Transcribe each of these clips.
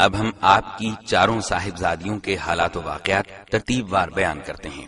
اب ہم آپ کی چاروں صاحبزادیوں کے حالات و واقعات ترتیب وار بیان کرتے ہیں۔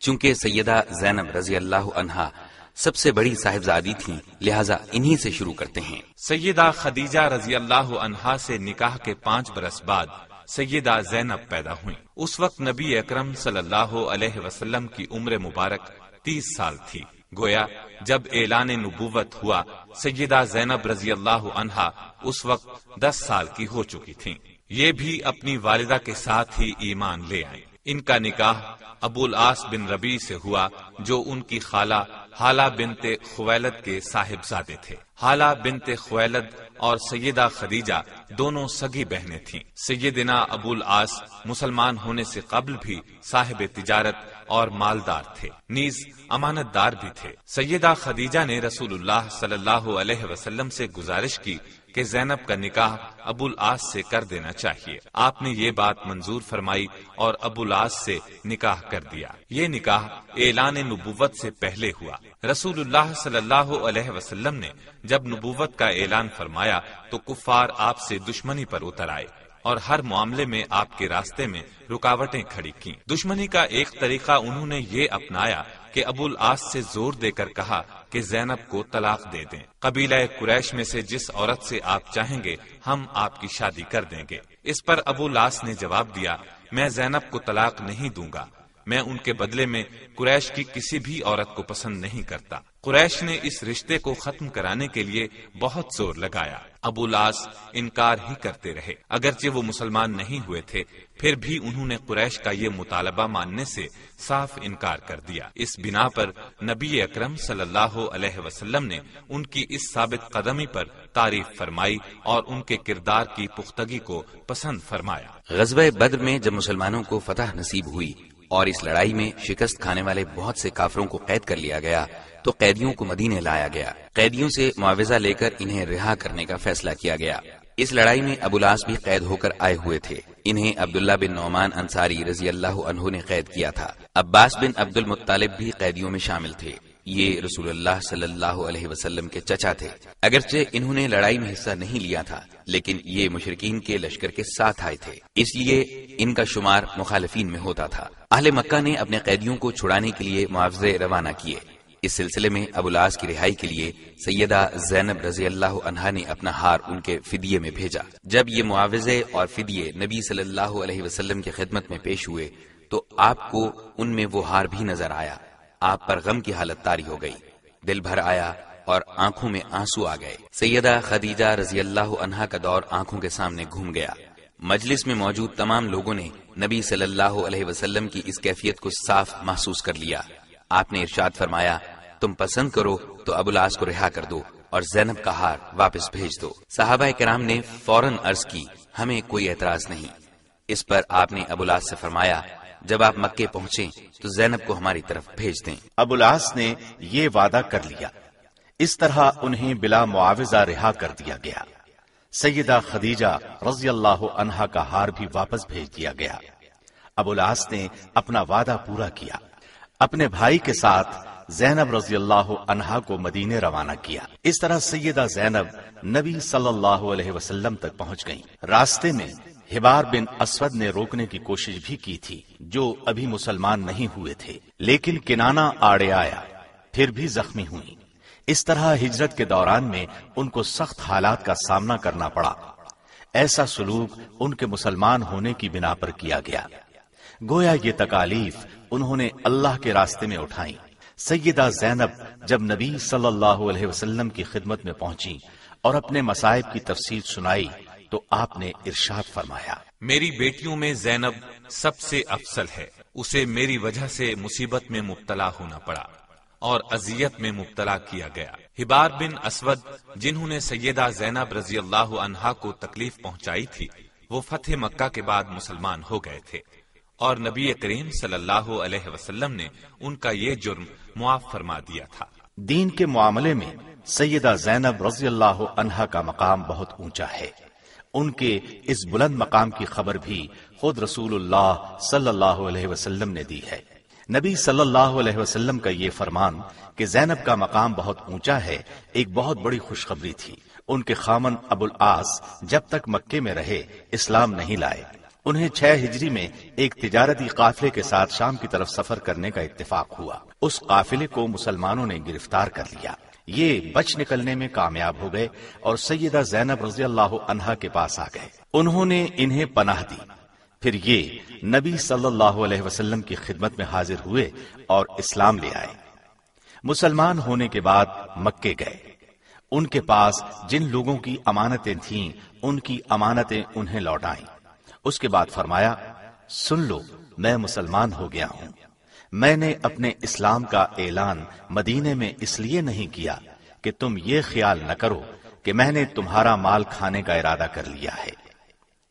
چونکہ سیدہ زینب رضی اللہ عنہا سب سے بڑی صاحبزادی تھیں، لہٰذا انہی سے شروع کرتے ہیں۔ سیدہ خدیجہ رضی اللہ عنہا سے نکاح کے پانچ برس بعد سیدہ زینب پیدا ہوئی اس وقت نبی اکرم صلی اللہ علیہ وسلم کی عمر مبارک تیس سال تھی۔ گویا جب اعلان نبوت ہوا، سیدہ زینب رضی اللہ عنہا اس وقت دس سال کی ہو چکی تھیں۔ یہ بھی اپنی والدہ کے ساتھ ہی ایمان لے آئے۔ ان کا نکاح ابو العاص بن ربی سے ہوا، جو ان کی خالہ حالہ بنت خویلد کے صاحب زادے تھے۔ حالہ بنت خویلد اور سیدہ خدیجہ دونوں سگی بہنیں تھیں۔ سیدنا ابو العاص مسلمان ہونے سے قبل بھی صاحب تجارت اور مالدار تھے۔ نیز امانت دار بھی تھے۔ سیدہ خدیجہ نے رسول اللہ صلی اللہ علیہ وسلم سے گزارش کی کہ زینب کا نکاح ابو العاص سے کر دینا چاہیے۔ آپ نے یہ بات منظور فرمائی اور ابو العاص سے نکاح کر دیا۔ یہ نکاح اعلان نبوت سے پہلے ہوا۔ رسول اللہ صلی اللہ علیہ وسلم نے جب نبوت کا اعلان فرمایا تو کفار آپ سے دشمنی پر اتر آئے اور ہر معاملے میں آپ کے راستے میں رکاوٹیں کھڑی کی دشمنی کا ایک طریقہ انہوں نے یہ اپنایا کہ ابو العاص سے زور دے کر کہا کہ زینب کو طلاق دے دیں۔ قبیلہ قریش میں سے جس عورت سے آپ چاہیں گے، ہم آپ کی شادی کر دیں گے۔ اس پر ابو العاص نے جواب دیا، میں زینب کو طلاق نہیں دوں گا۔ میں ان کے بدلے میں قریش کی کسی بھی عورت کو پسند نہیں کرتا۔ قریش نے اس رشتے کو ختم کرانے کے لیے بہت زور لگایا۔ ابو لاس انکار ہی کرتے رہے۔ اگرچہ وہ مسلمان نہیں ہوئے تھے، پھر بھی انہوں نے قریش کا یہ مطالبہ ماننے سے صاف انکار کر دیا۔ اس بنا پر نبی اکرم صلی اللہ علیہ وسلم نے ان کی اس ثابت قدمی پر تعریف فرمائی اور ان کے کردار کی پختگی کو پسند فرمایا۔ غزوہ بدر میں جب مسلمانوں کو فتح نصیب ہوئی اور اس لڑائی میں شکست کھانے والے بہت سے کافروں کو قید کر لیا گیا، تو قیدیوں کو مدینے لایا گیا۔ قیدیوں سے معاوضہ لے کر انہیں رہا کرنے کا فیصلہ کیا گیا۔ اس لڑائی میں ابولاس بھی قید ہو کر آئے ہوئے تھے۔ انہیں عبداللہ بن نعمان انصاری رضی اللہ عنہ نے قید کیا تھا۔ عباس بن عبد المطالب بھی قیدیوں میں شامل تھے۔ یہ رسول اللہ صلی اللہ علیہ وسلم کے چچا تھے۔ اگرچہ انہوں نے لڑائی میں حصہ نہیں لیا تھا، لیکن یہ مشرقین کے لشکر کے ساتھ آئے تھے۔ اس لیے ان کا شمار مخالفین میں ہوتا تھا۔ اہل مکہ نے اپنے قیدیوں کو چھڑانے کے لیے معاوضے روانہ کیے۔ اس سلسلے میں ابولاس کی رہائی کے لیے سیدہ زینب رضی اللہ عنہا نے اپنا ہار ان کے فدیے میں بھیجا۔ جب یہ معاوضے اور فدیے نبی صلی اللہ علیہ وسلم کی خدمت میں پیش ہوئے، تو آپ کو ان میں وہ ہار بھی نظر آیا۔ آپ پر غم کی حالت تاری ہو گئی۔ دل بھر آیا اور آنکھوں میں آنسو آ گئے۔ سیدہ خدیجہ رضی اللہ عنہا کا دور آنکھوں کے سامنے گھوم گیا۔ مجلس میں موجود تمام لوگوں نے نبی صلی اللہ علیہ وسلم کی اس کیفیت کو صاف محسوس کر لیا۔ آپ نے ارشاد فرمایا، تم پسند کرو تو ابولاس کو رہا کر دو اور زینب کا ہار واپس بھیج دو۔ صحابہ کرام نے فوراً عرض کی، ہمیں کوئی اعتراض نہیں۔ اس پر آپ نے ابولاس سے فرمایا جب آپ مکے پہنچے تو زینب کو ہماری طرف بھیج دیں۔ ابو العاص نے یہ وعدہ کر لیا۔ اس طرح انہیں بلا معاوضہ رہا کر دیا گیا۔ سیدہ خدیجہ رضی اللہ عنہا کا ہار بھی واپس بھیج دیا گیا۔ ابو العاص نے اپنا وعدہ پورا کیا۔ اپنے بھائی کے ساتھ زینب رضی اللہ عنہا کو مدینے روانہ کیا۔ اس طرح سیدہ زینب نبی صلی اللہ علیہ وسلم تک پہنچ گئیں۔ راستے میں ہبار بن اسود نے روکنے کی کوشش بھی کی تھی، جو ابھی مسلمان نہیں ہوئے تھے، لیکن کنانا آڑے آیا، پھر بھی زخمی ہوئی اس طرح ہجرت کے دوران میں ان کو سخت حالات کا سامنا کرنا پڑا۔ ایسا سلوک ان کے مسلمان ہونے کی بنا پر کیا گیا۔ گویا یہ تکالیف انہوں نے اللہ کے راستے میں اٹھائی سیدہ زینب جب نبی صلی اللہ علیہ وسلم کی خدمت میں پہنچی اور اپنے مسائب کی تفصیل سنائی تو آپ نے ارشاد فرمایا۔ میری بیٹیوں میں زینب سب سے افسل ہے۔ اسے میری وجہ سے مصیبت میں مبتلا ہونا پڑا اور اذیت میں مبتلا کیا گیا۔ ہبار بن اسود جنہوں نے سیدہ زینب رضی اللہ عنہا کو تکلیف پہنچائی تھی وہ فتح مکہ کے بعد مسلمان ہو گئے تھے۔ اور نبی کریم صلی اللہ علیہ وسلم نے ان کا یہ جرم معاف فرما دیا تھا۔ دین کے معاملے میں سیدہ زینب رضی اللہ عنہا کا مقام بہت اونچا ہے۔ ان کے اس بلند مقام کی خبر بھی خود رسول اللہ صلی اللہ علیہ وسلم نے دی ہے۔ نبی صلی اللہ علیہ وسلم کا یہ فرمان کہ زینب کا مقام بہت اونچا ہے، ایک بہت بڑی خوشخبری تھی۔ ان کے خامن ابو العاص جب تک مکے میں رہے، اسلام نہیں لائے۔ انہیں چھ ہجری میں ایک تجارتی قافلے کے ساتھ شام کی طرف سفر کرنے کا اتفاق ہوا۔ اس قافلے کو مسلمانوں نے گرفتار کر لیا۔ یہ بچ نکلنے میں کامیاب ہو گئے اور سیدہ زینب رضی اللہ عنہا کے پاس آ گئے۔ انہوں نے انہیں پناہ دی۔ پھر یہ نبی صلی اللہ علیہ وسلم کی خدمت میں حاضر ہوئے اور اسلام لے آئے۔ مسلمان ہونے کے بعد مکے گئے۔ ان کے پاس جن لوگوں کی امانتیں تھیں، ان کی امانتیں انہیں لوٹائیں۔ اس کے بعد فرمایا، سن لو، میں مسلمان ہو گیا ہوں۔ میں نے اپنے اسلام کا اعلان مدینے میں اس لیے نہیں کیا کہ تم یہ خیال نہ کرو کہ میں نے تمہارا مال کھانے کا ارادہ کر لیا ہے۔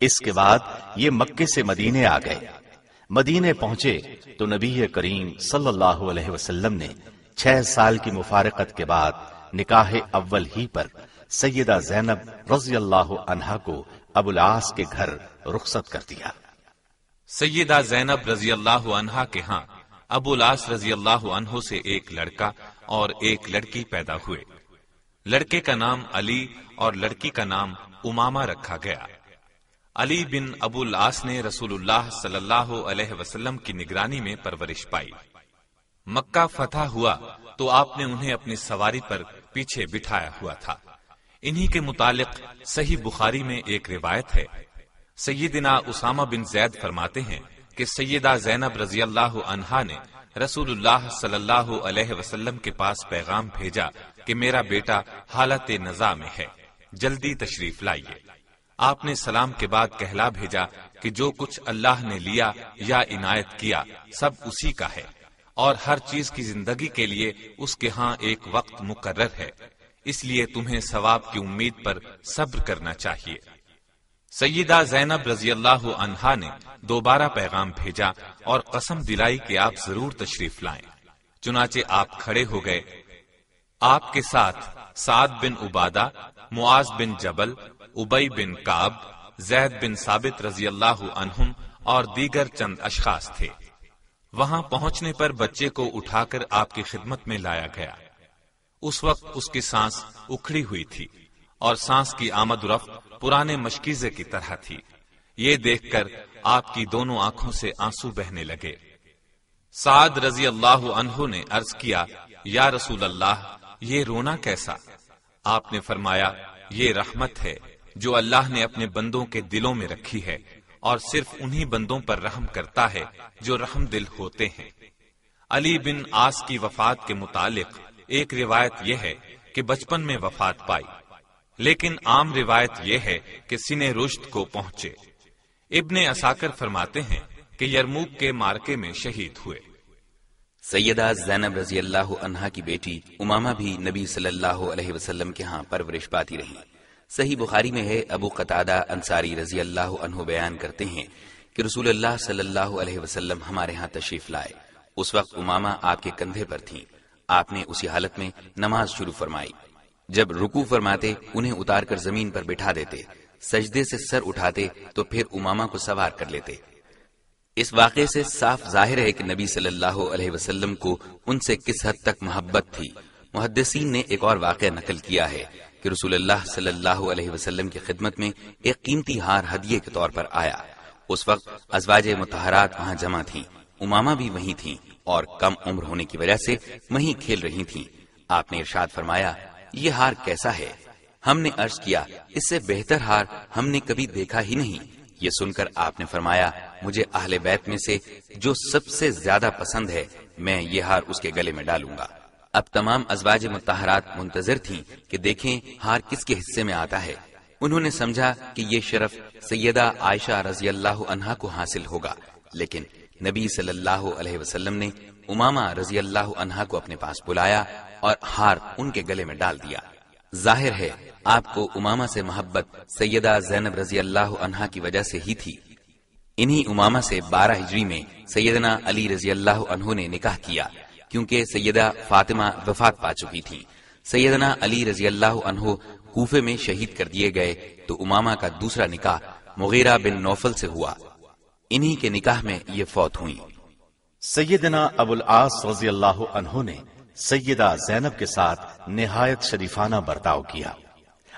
اس کے بعد یہ مکے سے مدینے آ گئے۔ مدینے پہنچے تو نبی کریم صلی اللہ علیہ وسلم نے چھ سال کی مفارقت کے بعد نکاح اول ہی پر سیدہ زینب رضی اللہ عنہا کو ابو العاص کے گھر رخصت کر دیا۔ سیدہ زینب رضی اللہ عنہا کے ہاں ابو العاص رضی اللہ عنہ سے ایک لڑکا اور ایک لڑکی پیدا ہوئے۔ لڑکے کا نام علی اور لڑکی کا نام اماما رکھا گیا۔ علی بن ابو العاص نے رسول اللہ صلی اللہ علیہ وسلم کی نگرانی میں پرورش پائی۔ مکہ فتح ہوا تو آپ نے انہیں اپنی سواری پر پیچھے بٹھایا ہوا تھا۔ انہی کے متعلق صحیح بخاری میں ایک روایت ہے۔ سیدنا اسامہ بن زید فرماتے ہیں کہ سیدہ زینب رضی اللہ عنہا نے رسول اللہ صلی اللہ علیہ وسلم کے پاس پیغام بھیجا کہ میرا بیٹا حالت نزا میں ہے، جلدی تشریف لائیے۔ آپ نے سلام کے بعد کہلا بھیجا کہ جو کچھ اللہ نے لیا یا عنایت کیا، سب اسی کا ہے۔ اور ہر چیز کی زندگی کے لیے اس کے ہاں ایک وقت مقرر ہے۔ اس لیے تمہیں ثواب کی امید پر صبر کرنا چاہیے۔ سیدہ زینب رضی اللہ عنہا نے دوبارہ پیغام بھیجا اور قسم دلائی کہ آپ ضرور تشریف لائیں۔ چنانچہ آپ کھڑے ہو گئے۔ آپ کے ساتھ سعد بن عبادہ، معاذ بن جبل ابئی بن کاب زید بن ثابت رضی اللہ عنہم اور دیگر چند اشخاص تھے۔ وہاں پہنچنے پر بچے کو اٹھا کر آپ کی خدمت میں لایا گیا۔ اس وقت اس کی سانس اکھڑی ہوئی تھی۔ اور سانس کی آمد رفت پرانے مشکیزے کی طرح تھی۔ یہ دیکھ کر آپ کی دونوں آنکھوں سے آنسو بہنے لگے۔ سعد رضی اللہ عنہ نے عرض کیا، یا رسول اللہ، یہ رونا کیسا؟ آپ نے فرمایا، یہ رحمت ہے جو اللہ نے اپنے بندوں کے دلوں میں رکھی ہے اور صرف انہی بندوں پر رحم کرتا ہے جو رحم دل ہوتے ہیں۔ علی بن آس کی وفات کے متعلق ایک روایت یہ ہے کہ بچپن میں وفات پائی۔ لیکن عام روایت یہ ہے کہ سنے رشت کو پہنچے۔ ابن اساکر فرماتے ہیں کہ یرموک کے مارکے میں شہید ہوئے۔ سیدہ زینب رضی اللہ عنہا کی بیٹی امامہ بھی نبی صلی اللہ علیہ وسلم کے ہاں پرورش پاتی رہی۔ صحیح بخاری میں ہے، ابو قطادہ انصاری رضی اللہ عنہ بیان کرتے ہیں کہ رسول اللہ صلی اللہ علیہ وسلم ہمارے ہاں تشریف لائے۔ اس وقت امامہ آپ کے کندھے پر تھیں۔ آپ نے اسی حالت میں نماز شروع فرمائی۔ جب رکو فرماتے، انہیں اتار کر زمین پر بٹھا دیتے، سجدے سے سر اٹھاتے، تو پھر امامہ کو سوار کر لیتے۔ اس واقعے سے صاف ظاہر ہے کہ نبی صلی اللہ علیہ وسلم کو ان سے کس حد تک محبت تھی۔ محدثین نے ایک اور واقعہ نقل کیا ہے کہ رسول اللہ صلی اللہ علیہ وسلم کی خدمت میں ایک قیمتی ہار ہدیے کے طور پر آیا۔ اس وقت ازواج متحرات وہاں جمع تھیں، امامہ بھی وہیں تھیں اور کم عمر ہونے کی وجہ سے وہیں کھیل رہی تھیں۔ آپ نے ارشاد فرمایا یہ ہار کیسا ہے؟ ہم نے عرض کیا، اس سے بہتر ہار ہم نے کبھی دیکھا ہی نہیں۔ یہ سن کر آپ نے فرمایا، مجھے اہل بیت میں سے جو سب سے زیادہ پسند ہے، میں یہ ہار اس کے گلے میں ڈالوں گا۔ اب تمام ازواج متحرات منتظر تھیں کہ دیکھیں ہار کس کے حصے میں آتا ہے۔ انہوں نے سمجھا کہ یہ شرف سیدہ عائشہ رضی اللہ عنہا کو حاصل ہوگا، لیکن نبی صلی اللہ علیہ وسلم نے امامہ رضی اللہ عنہا کو اپنے پاس بلایا اور ہار ان کے گلے میں ڈال دیا۔ ظاہر ہے، آپ کو امامہ سے محبت سیدہ زینب رضی اللہ عنہا کی وجہ سے ہی تھی۔ انہی امامہ سے بارہ ہجری میں سیدنا علی رضی اللہ عنہ نے نکاح کیا، کیونکہ سیدہ فاطمہ وفات پا چکی تھی۔ سیدنا علی رضی اللہ عنہ کوفے میں شہید کر دیے گئے تو امامہ کا دوسرا نکاح مغیرہ بن نوفل سے ہوا۔ انہی کے نکاح میں یہ فوت ہوئی۔ سیدنا ابو العاص رضی اللہ عنہ نے سیدہ زینب کے ساتھ نہایت شریفانہ برتاؤ کیا۔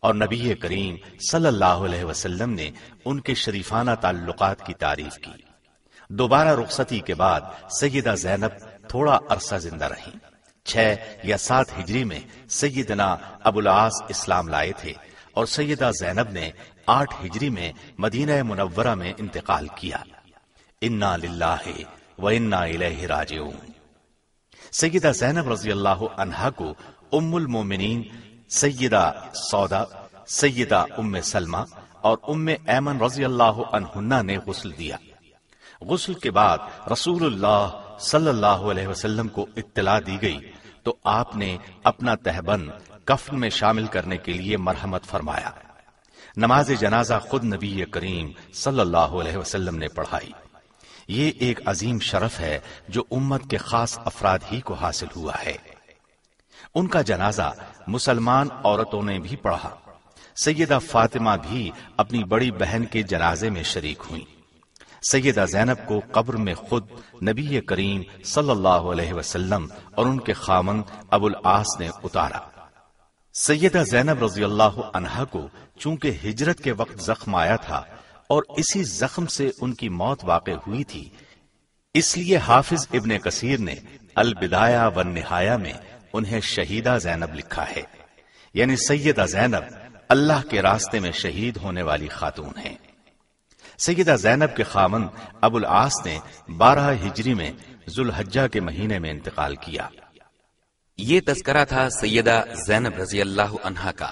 اور نبی کریم صلی اللہ علیہ وسلم نے ان کے شریفانہ تعلقات کی تعریف کی۔ دوبارہ رخصتی کے بعد سیدہ زینب تھوڑا عرصہ زندہ رہی چھ یا سات ہجری میں سیدنا ابو العاص اسلام لائے تھے اور سیدہ زینب نے آٹھ ہجری میں مدینہ منورہ میں انتقال کیا۔ انا للہ و انا الیہ راجعون۔ سیدہ زینب رضی اللہ عنہا کو ام المومنین سیدہ سودا، سیدہ ام سلمہ اور ام ایمن رضی اللہ عنہنہ نے غسل دیا۔ غسل کے بعد رسول اللہ صلی اللہ علیہ وسلم کو اطلاع دی گئی۔ تو آپ نے اپنا تہبند کفن میں شامل کرنے کے لیے مرحمت فرمایا۔ نماز جنازہ خود نبی کریم صلی اللہ علیہ وسلم نے پڑھائی۔ یہ ایک عظیم شرف ہے جو امت کے خاص افراد ہی کو حاصل ہوا ہے۔ ان کا جنازہ مسلمان عورتوں نے بھی پڑھا۔ سیدہ فاطمہ بھی اپنی بڑی بہن کے جنازے میں شریک ہوئی سیدہ زینب کو قبر میں خود نبی کریم صلی اللہ علیہ وسلم اور ان کے خامن ابو العاص نے اتارا۔ سیدہ زینب رضی اللہ عنہا کو چونکہ ہجرت کے وقت زخم آیا تھا اور اسی زخم سے ان کی موت واقع ہوئی تھی۔ اس لیے حافظ ابن کثیر نے البدایا و نہایا میں انہیں شہیدہ زینب لکھا ہے۔ یعنی سیدہ زینب اللہ کے راستے میں شہید ہونے والی خاتون ہیں۔ سیدہ زینب کے خامن ابو العاص نے بارہ ہجری میں ذوالحجہ کے مہینے میں انتقال کیا۔ یہ تذکرہ تھا سیدہ زینب رضی اللہ عنہا کا۔